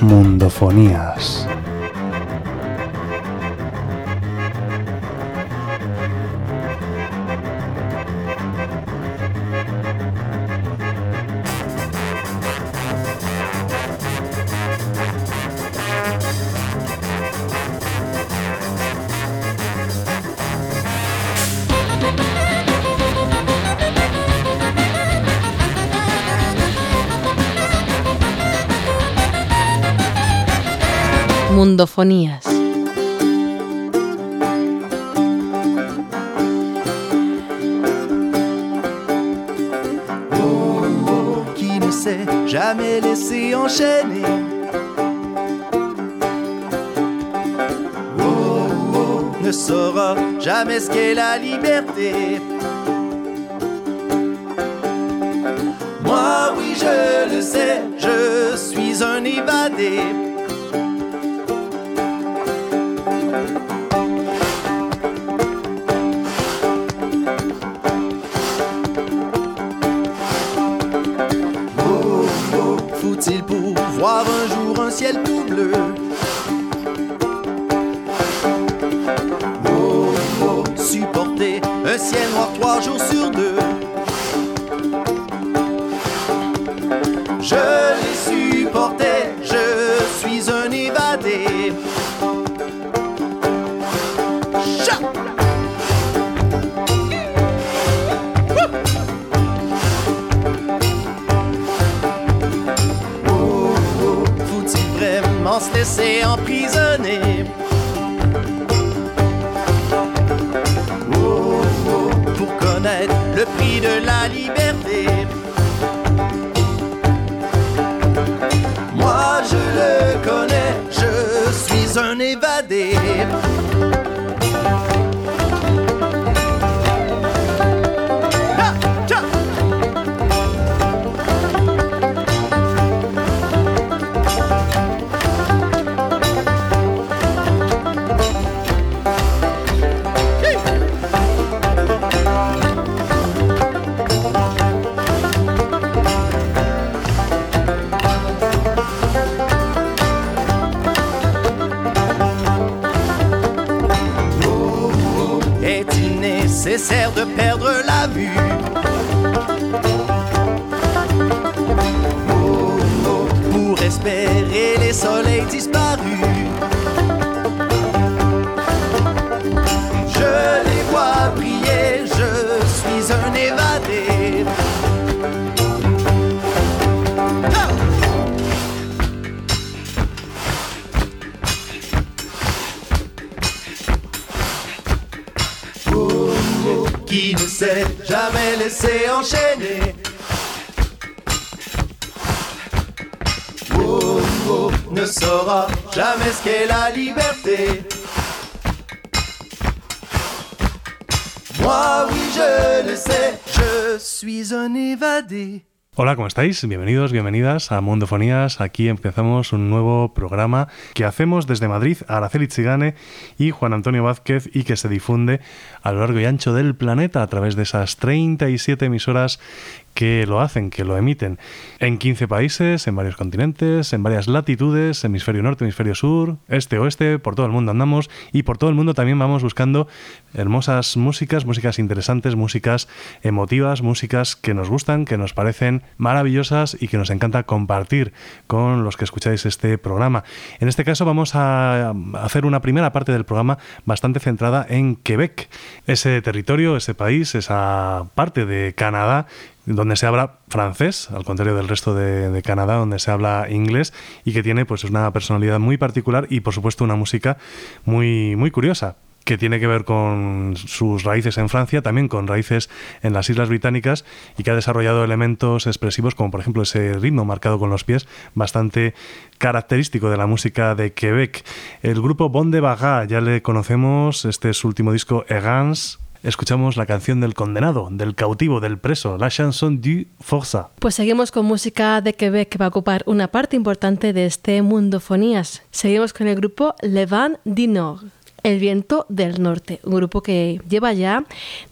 Mundofonías. Mundofonías. Oh, qui ne s'est jamais laissé enchaîner? Oh, oh, ne saura jamais ce qu'est la liberté. Liberté. Moi je le connais, je suis un évadé Hola, ¿cómo estáis? Bienvenidos, bienvenidas a Mundofonías. Aquí empezamos un nuevo programa que hacemos desde Madrid, Araceli Chigane y Juan Antonio Vázquez y que se difunde a lo largo y ancho del planeta a través de esas 37 emisoras que lo hacen, que lo emiten en 15 países, en varios continentes, en varias latitudes, hemisferio norte, hemisferio sur, este, oeste, por todo el mundo andamos y por todo el mundo también vamos buscando hermosas músicas, músicas interesantes, músicas emotivas, músicas que nos gustan, que nos parecen maravillosas y que nos encanta compartir con los que escucháis este programa. En este caso vamos a hacer una primera parte del programa bastante centrada en Quebec, ese territorio, ese país, esa parte de Canadá donde se habla francés, al contrario del resto de, Canadá, donde se habla inglés y que tiene pues una personalidad muy particular y por supuesto una música muy, muy curiosa que tiene que ver con sus raíces en Francia, también con raíces en las Islas Británicas y que ha desarrollado elementos expresivos como por ejemplo ese ritmo marcado con los pies bastante característico de la música de Quebec. El grupo Bon de Baga, ya le conocemos, este es su último disco Errance, escuchamos la canción del condenado, del cautivo, del preso, la chanson du forçat. Pues seguimos con música de Quebec que va a ocupar una parte importante de este Mundofonías. Seguimos con el grupo Le Vent du Nord. El Viento del Norte, un grupo que lleva ya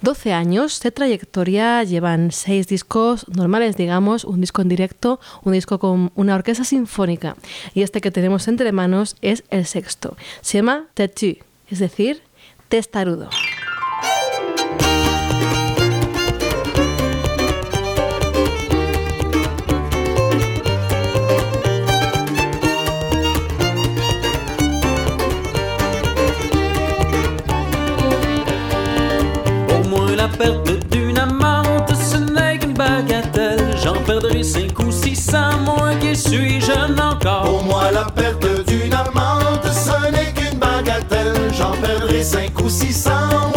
12 años de trayectoria, llevan 6 discos normales, digamos, un disco en directo, un disco con una orquesta sinfónica y este que tenemos entre manos es el sexto. Se llama Têtu, es decir, testarudo. La perte d'une amante, ce n'est qu'une bagatelle. J'en perdrai cinq ou six cents, moi qui suis jeune encore? Pour moi, la perte d'une amante, ce n'est qu'une bagatelle. J'en perdrai cinq ou six cents, moi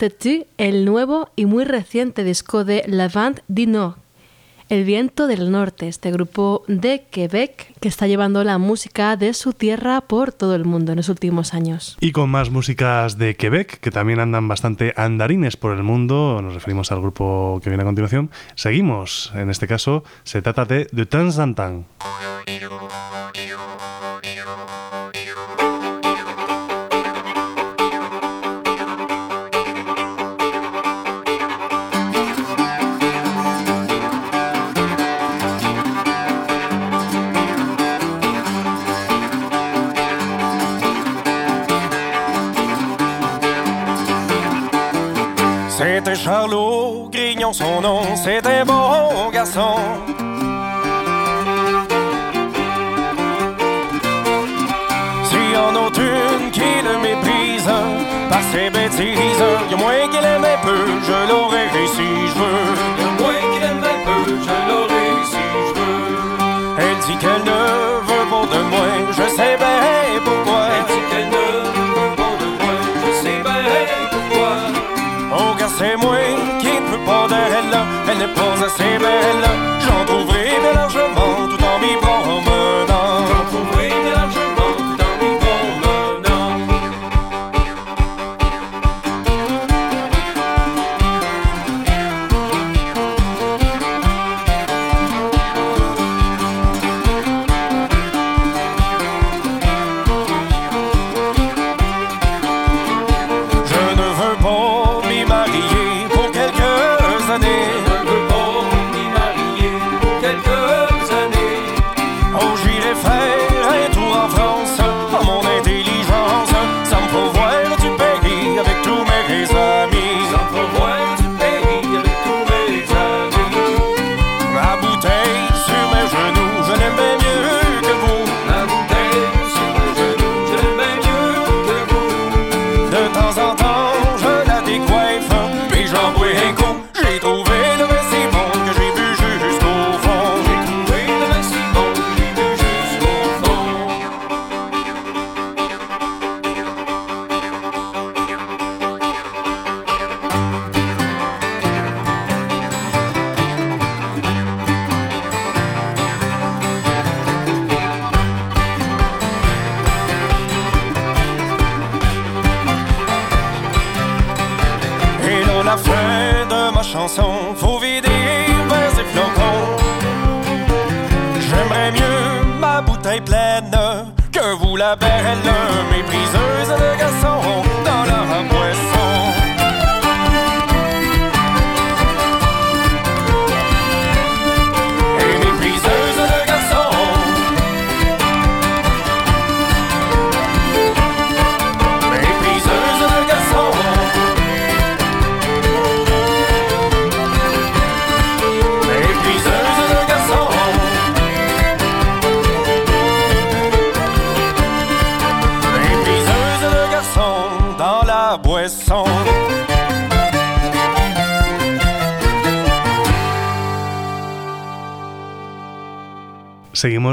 Têtu, el nuevo y muy reciente disco de La Vente du Nord, El Viento del Norte, este grupo de Quebec que está llevando la música de su tierra por todo el mundo en los últimos años. Y con más músicas de Quebec, que también andan bastante andarines por el mundo, nos referimos al grupo que viene a continuación, seguimos. En este caso, se trata de De en C'était Charlot, Grignon son nom, c'était bon garçon. S'il y en a une qui le méprise par ses bêtises, y a moins qu'il aimait peu, je l'aurais si je veux. Y a moins qu'il aimait peu, je l'aurai si je veux. Elle dit qu'elle ne veut pas de moi, je sais bien pourquoi.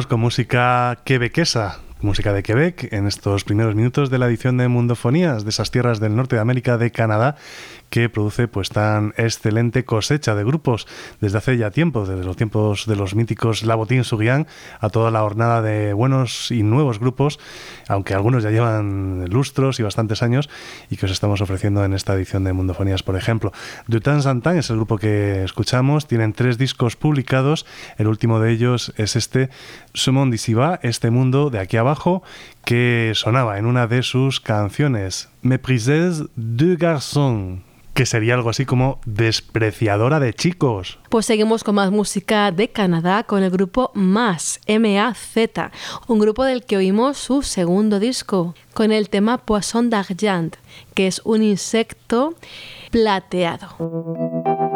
Con música quebequesa, música de Quebec, en estos primeros minutos de la edición de Mundofonías de esas tierras del norte de América de Canadá, que produce pues tan excelente cosecha de grupos. Desde hace ya tiempo, desde los tiempos de los míticos Labotín Suguián a toda la hornada de buenos y nuevos grupos, aunque algunos ya llevan lustros y bastantes años y que os estamos ofreciendo en esta edición de Mundofonías, por ejemplo. Dutan Santan es el grupo que escuchamos, tienen tres discos publicados, el último de ellos es este, Sumon Disiva, este mundo de aquí abajo, que sonaba en una de sus canciones, Méprises de garçon, que sería algo así como despreciadora de chicos. Pues seguimos con más música de Canadá con el grupo MAZ, M-A-Z, un grupo del que oímos su segundo disco, con el tema Poisson d'Argent, que es un insecto plateado.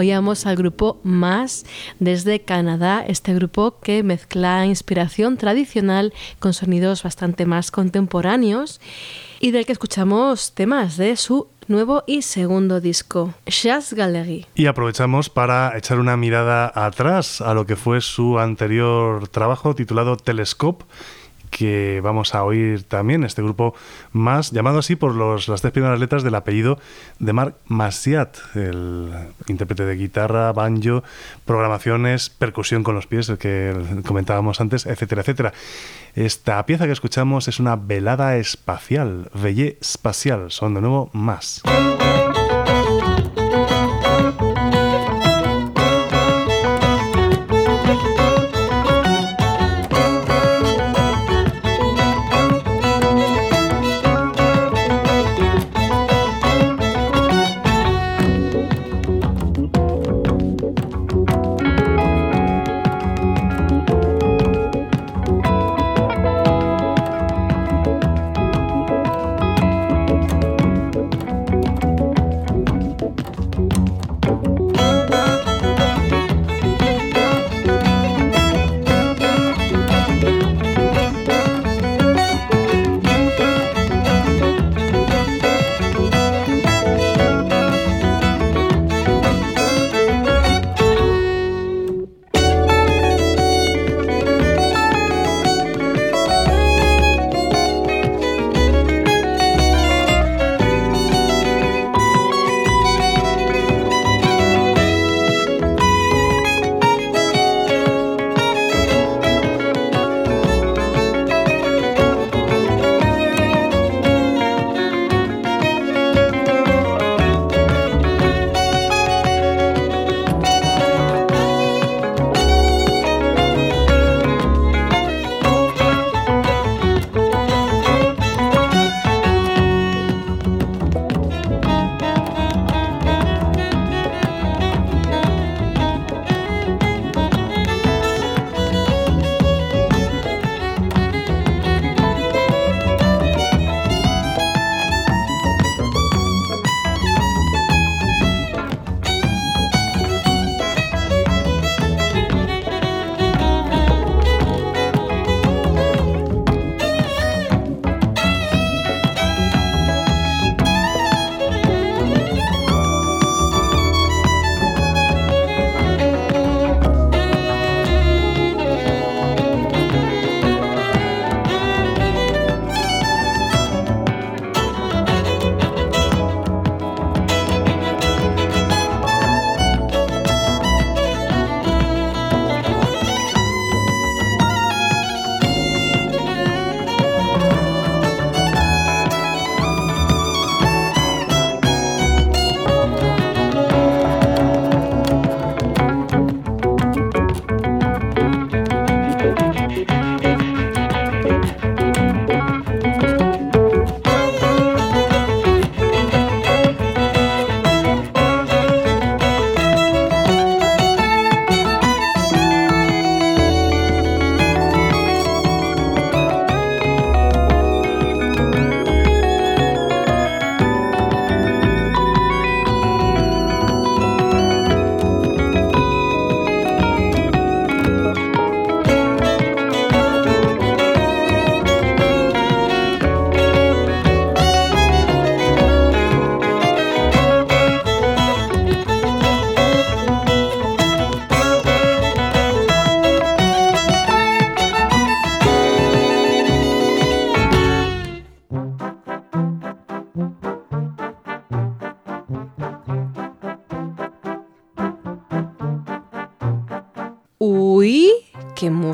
Oíamos al grupo Más desde Canadá, este grupo que mezcla inspiración tradicional con sonidos bastante más contemporáneos y del que escuchamos temas de su nuevo y segundo disco, Jazz Gallery. Y aprovechamos para echar una mirada atrás a lo que fue su anterior trabajo titulado Telescope que vamos a oír también, este grupo más, llamado así por los, las tres primeras letras del apellido de Marc Massiat, el intérprete de guitarra, banjo, programaciones, percusión con los pies, el que comentábamos antes, etcétera, etcétera. Esta pieza que escuchamos es una velada espacial, Veillée Espacial, son de nuevo más.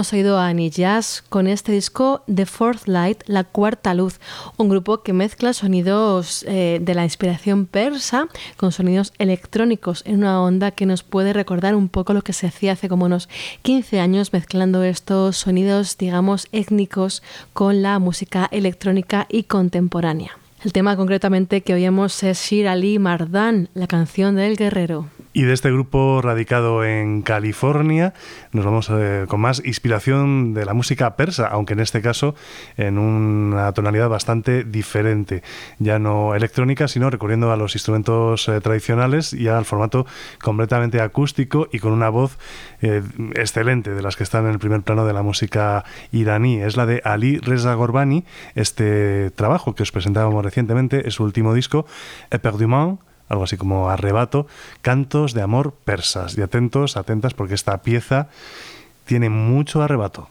Hemos oído a Annie Jazz con este disco The Fourth Light, La Cuarta Luz, un grupo que mezcla sonidos eh, de la inspiración persa con sonidos electrónicos en una onda que nos puede recordar un poco lo que se hacía hace como unos 15 años mezclando estos sonidos, digamos, étnicos con la música electrónica y contemporánea. El tema concretamente que oímos es Shir Ali Mardan, la canción del guerrero. Y de este grupo radicado en California nos vamos eh, con más inspiración de la música persa, aunque en este caso en una tonalidad bastante diferente. Ya no electrónica, sino recurriendo a los instrumentos eh, tradicionales y al formato completamente acústico y con una voz eh, excelente de las que están en el primer plano de la música iraní. Es la de Ali Reza Gorbani. Este trabajo que os presentábamos recientemente es su último disco, Eperdumant algo así como arrebato, cantos de amor persas. Y atentos, atentas, porque esta pieza tiene mucho arrebato.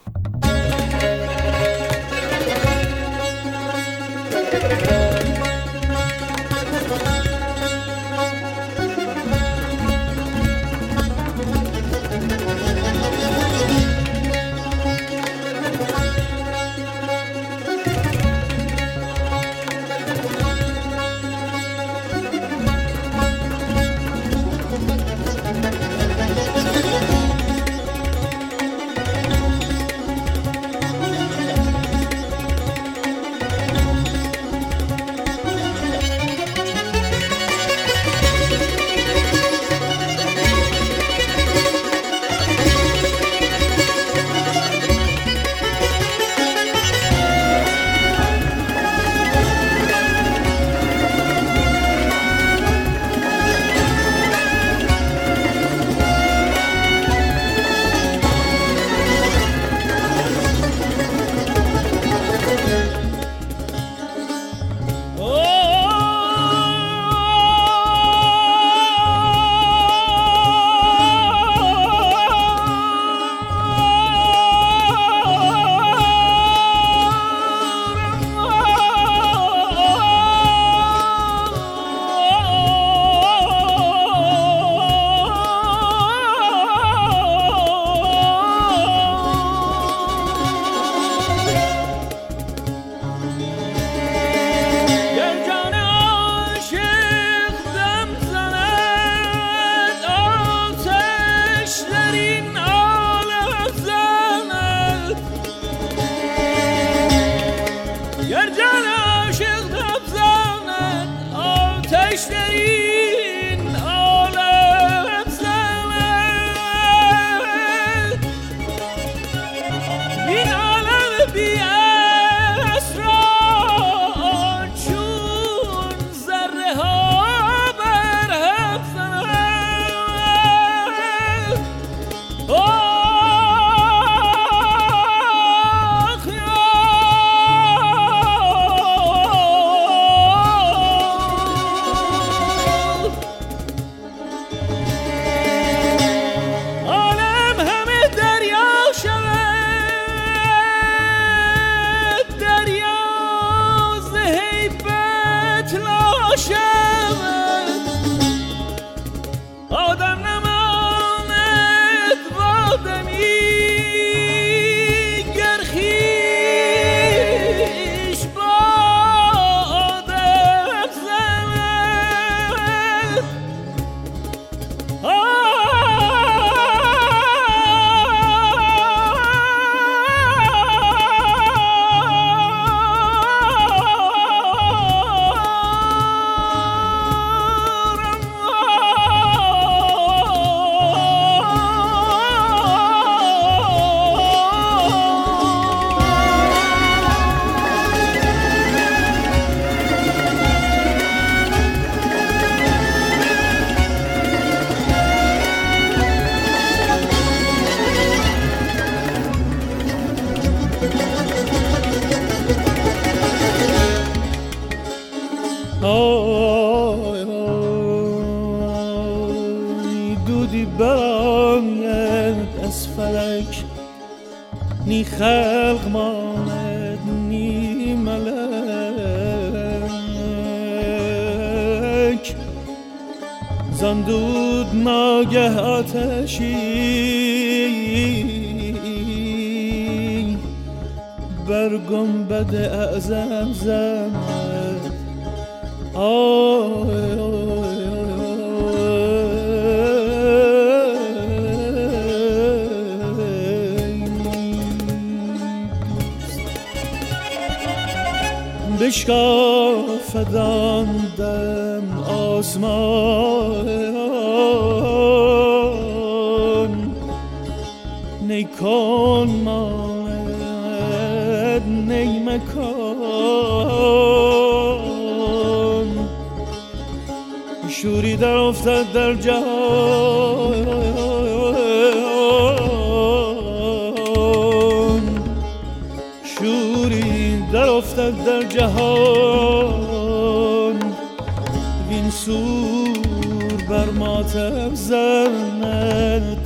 سور بر ماتم زند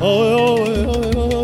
آی آی آی آه،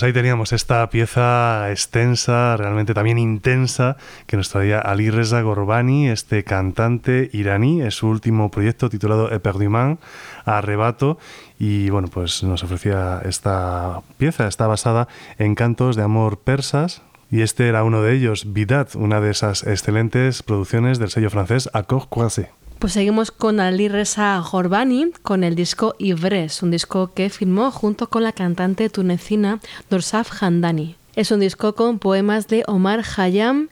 Pues ahí teníamos esta pieza extensa, realmente también intensa, que nos traía Ali Reza Gorbani, este cantante iraní, es su último proyecto titulado Eperduman, Arrebato, y bueno, pues nos ofrecía esta pieza, está basada en cantos de amor persas, y este era uno de ellos, Vidat, una de esas excelentes producciones del sello francés Accord Croisé. Pues seguimos con Ali Reza Gorbani con el disco Ivres, un disco que firmó junto con la cantante tunecina Dorsaf Handani. Es un disco con poemas de Omar Khayyam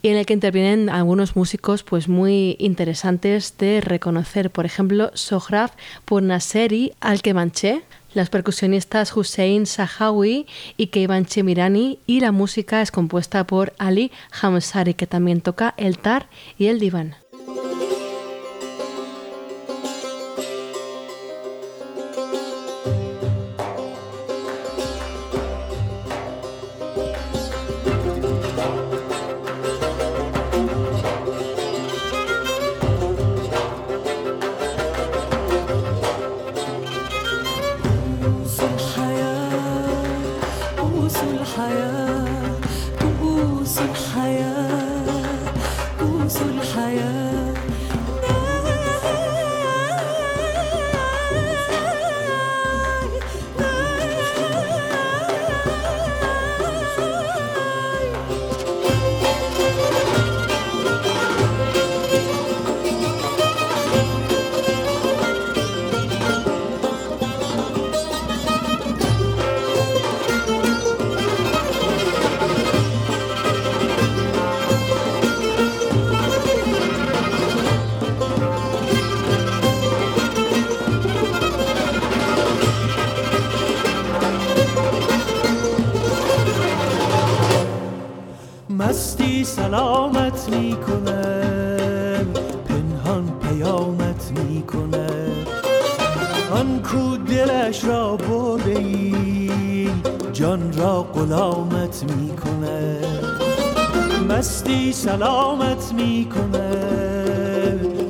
y en el que intervienen algunos músicos pues muy interesantes de reconocer, por ejemplo, Sohrab Purnaseri Al-Kemanche, las percusionistas Hussein Sahawi y Keivan Chemirani y la música es compuesta por Ali Hamsari que también toca el tar y el diván. مستی سلامت می‌کنه پنهان پیامت می‌کنه آن کو دلش را برده ای جان را غلامت می‌کنه مستی سلامت می‌کنه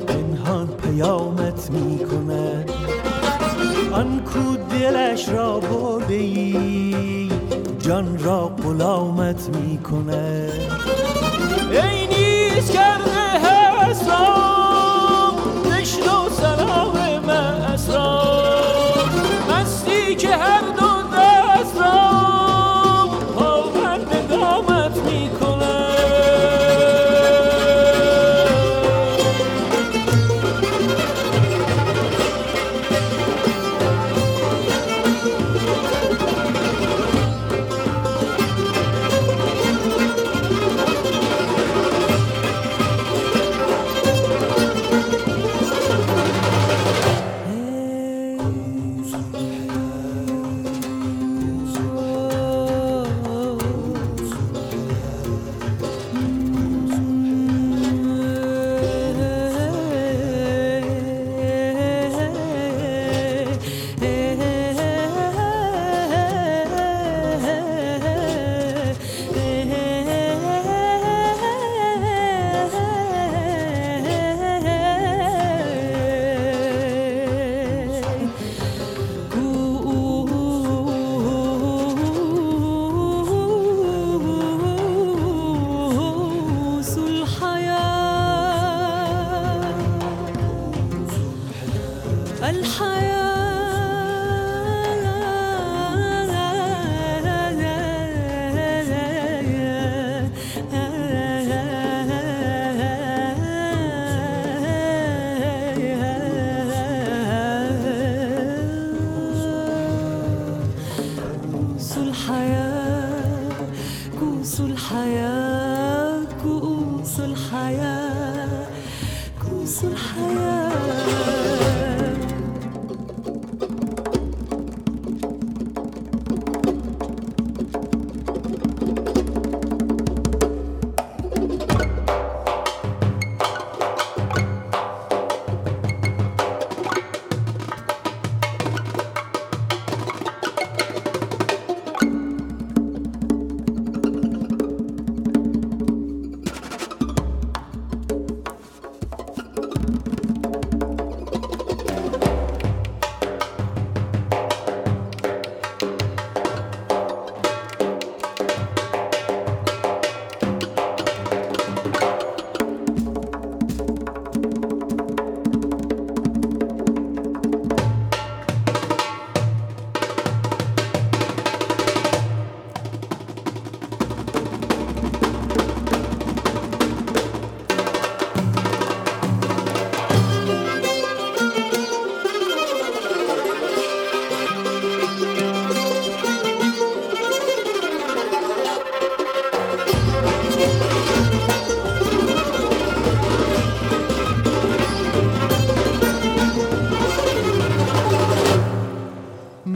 پنهان پیامت می‌کنه آن کو دلش را برده ای جان را غلامت می‌کنه ای نیست کرده حسرام الحياة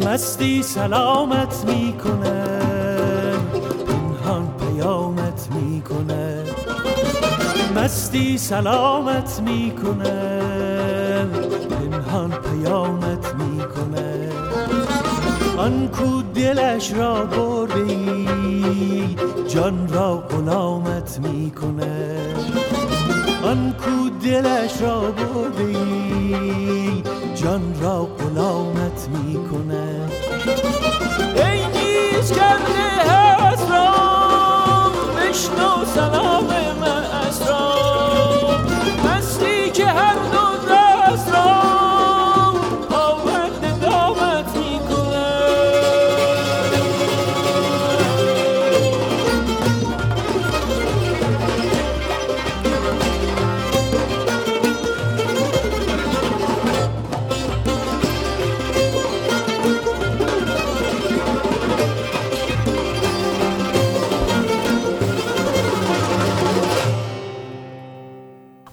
مستی سلامت می‌کنه. پنهان پیامت می‌کنه. مستی سلامت می‌کنه. پنهان پیامت می‌کنه. آن کو دلش را برده ای جان را غلامت می‌کنه. آن کو دلش را برده ای جان را غلامت می‌کنه. ای نیز کرده اسرار بشنو سلام اسرار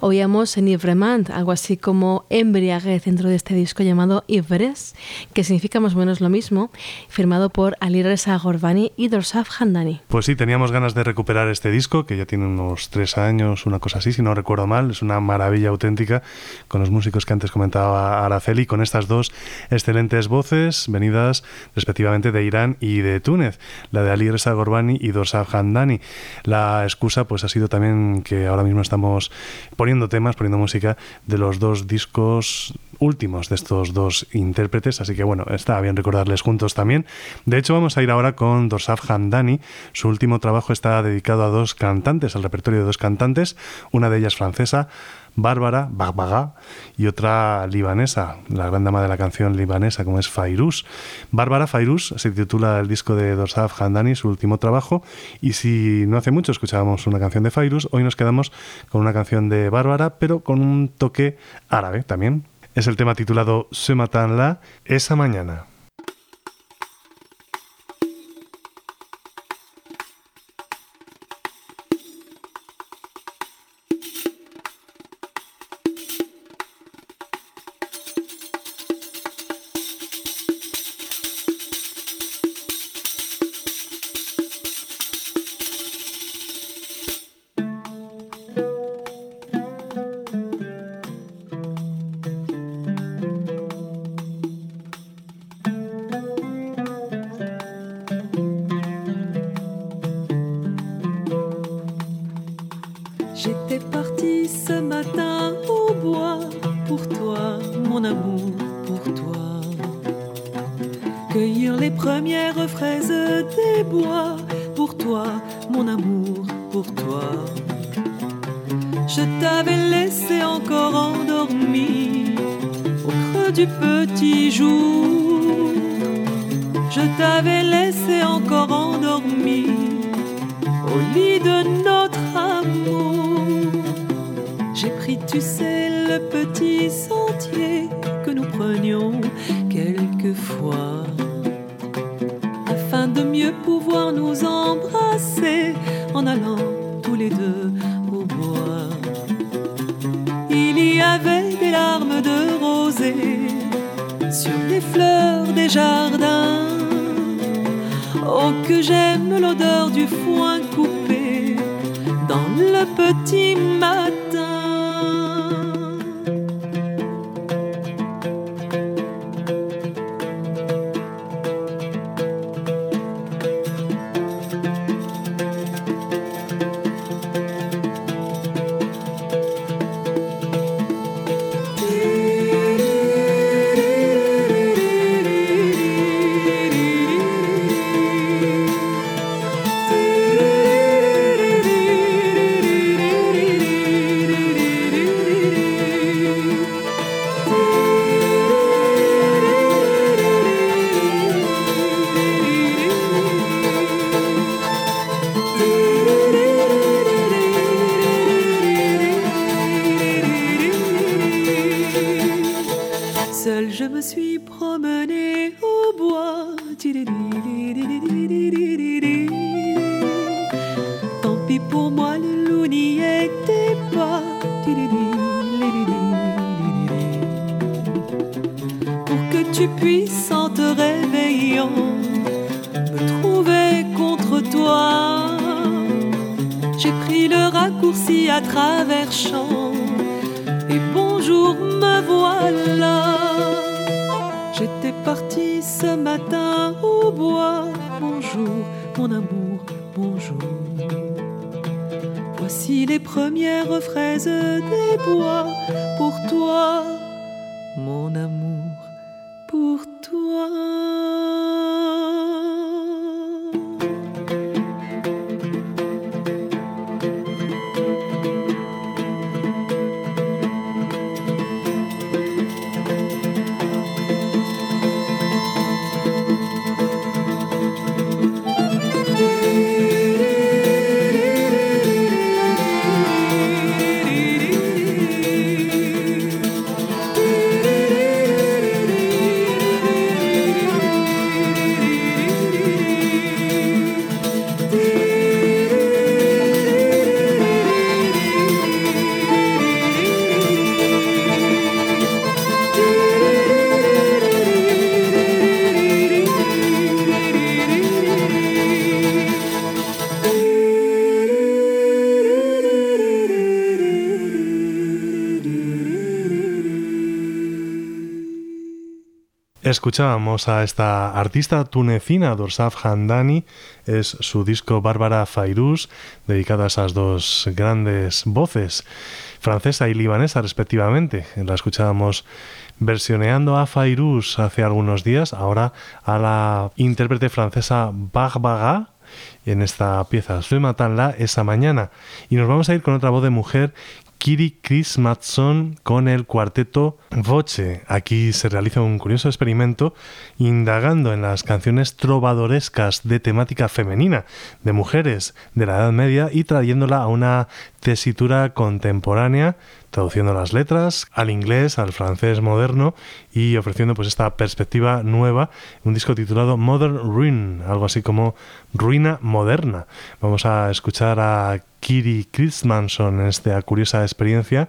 Oíamos en Ivremand, algo así como embriaguez dentro de este disco llamado Ivres, que significa más o menos lo mismo, firmado por Ali Reza Gorbani y Dorsaf Handani. Pues sí, teníamos ganas de recuperar este disco, que ya tiene unos tres años, una cosa así, si no recuerdo mal. Es una maravilla auténtica, con los músicos que antes comentaba Araceli, con estas dos excelentes voces, venidas respectivamente de Irán y de Túnez, la de Ali Reza Gorbani y Dorsaf Handani. La excusa pues ha sido también que ahora mismo estamos poniendo temas, poniendo música de los dos discos últimos de estos dos intérpretes, así que bueno, está bien recordarles juntos también. De hecho, vamos a ir ahora con Dorsaf Hamdani. Su último trabajo está dedicado a dos cantantes, al repertorio de dos cantantes, una de ellas francesa, Bárbara Bagbaga y otra libanesa, la gran dama de la canción libanesa como es Fairuz. Bárbara Fairuz se titula el disco de Dorsaf Handani, su último trabajo, y si no hace mucho escuchábamos una canción de Fairuz, hoy nos quedamos con una canción de Bárbara, pero con un toque árabe también. Es el tema titulado Se matan la esa mañana. Sur les fleurs des jardins. Oh, que j'aime l'odeur du foin coupé dans le petit matin. Mon amour, pour toi. Escuchábamos a esta artista tunecina, Dorsaf Handani, es su disco Bárbara Fairuz, dedicado a esas dos grandes voces, francesa y libanesa respectivamente. La escuchábamos versioneando a Fairuz hace algunos días, ahora a la intérprete francesa Bagbaga, en esta pieza, Soy Matanla esa mañana. Y nos vamos a ir con otra voz de mujer Kiri Chris Matson con el cuarteto Voce. Aquí se realiza un curioso experimento indagando en las canciones trovadorescas de temática femenina de mujeres de la Edad Media y trayéndola a una tesitura contemporánea traduciendo las letras al inglés, al francés moderno y ofreciendo pues esta perspectiva nueva, un disco titulado Modern Ruin, algo así como ruina moderna. Vamos a escuchar a Kiri Christmanson en esta curiosa experiencia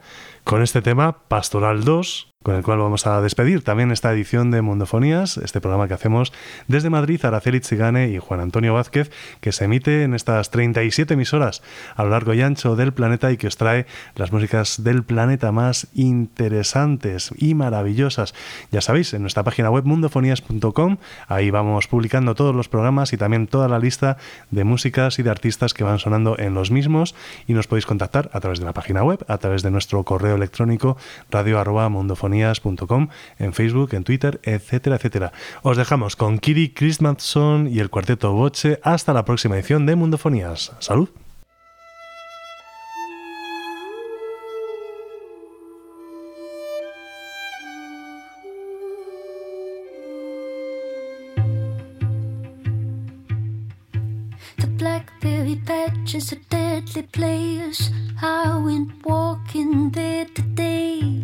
con este tema Pastoral 2 con el cual vamos a despedir también esta edición de Mundofonías, este programa que hacemos desde Madrid, Araceli Chigane y Juan Antonio Vázquez, que se emite en estas 37 emisoras a lo largo y ancho del planeta y que os trae las músicas del planeta más interesantes y maravillosas. Ya sabéis, en nuestra página web mundofonías.com, ahí vamos publicando todos los programas y también toda la lista de músicas y de artistas que van sonando en los mismos y nos podéis contactar a través de la página web, a través de nuestro correo electrónico radio arroba mundofonías en Facebook, en Twitter, etcétera, etcétera. Os dejamos con Kiri Christmasson y el cuarteto Boche. Hasta la próxima edición de Mundofonías. ¡Salud! Players. I went walking there today.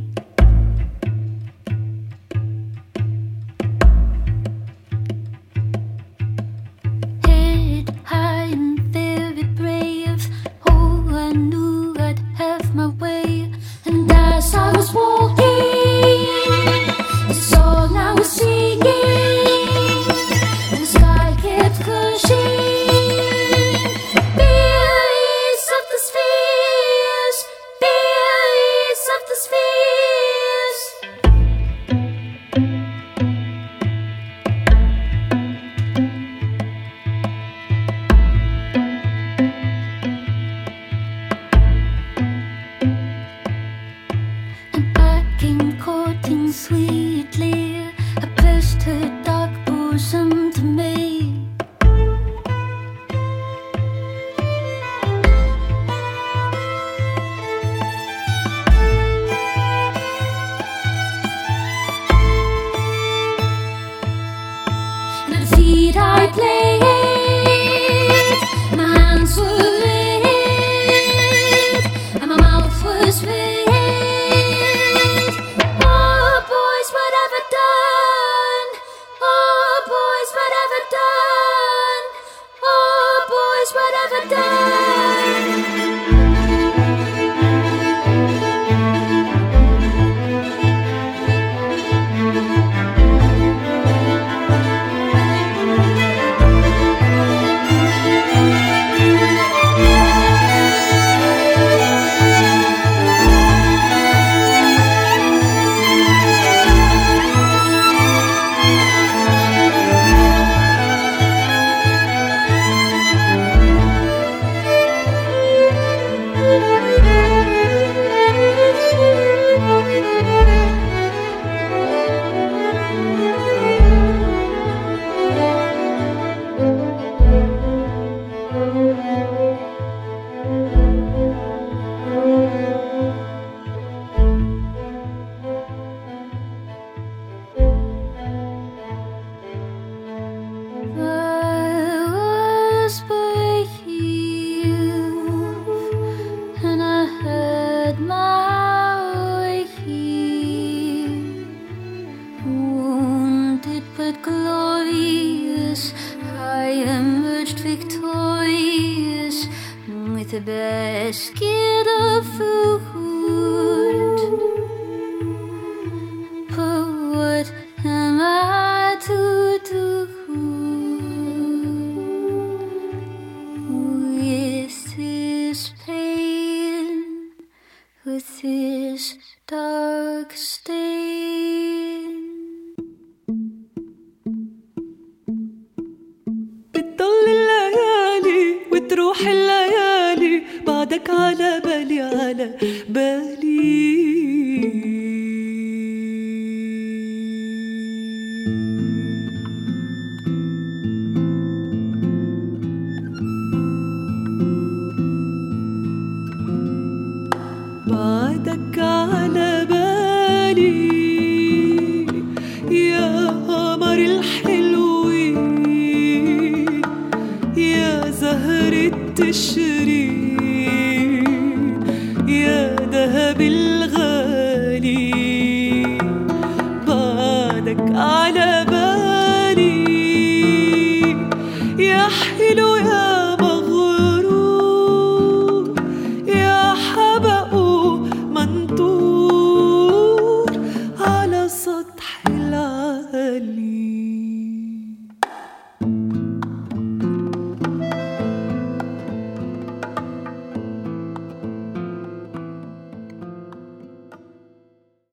A basket of food.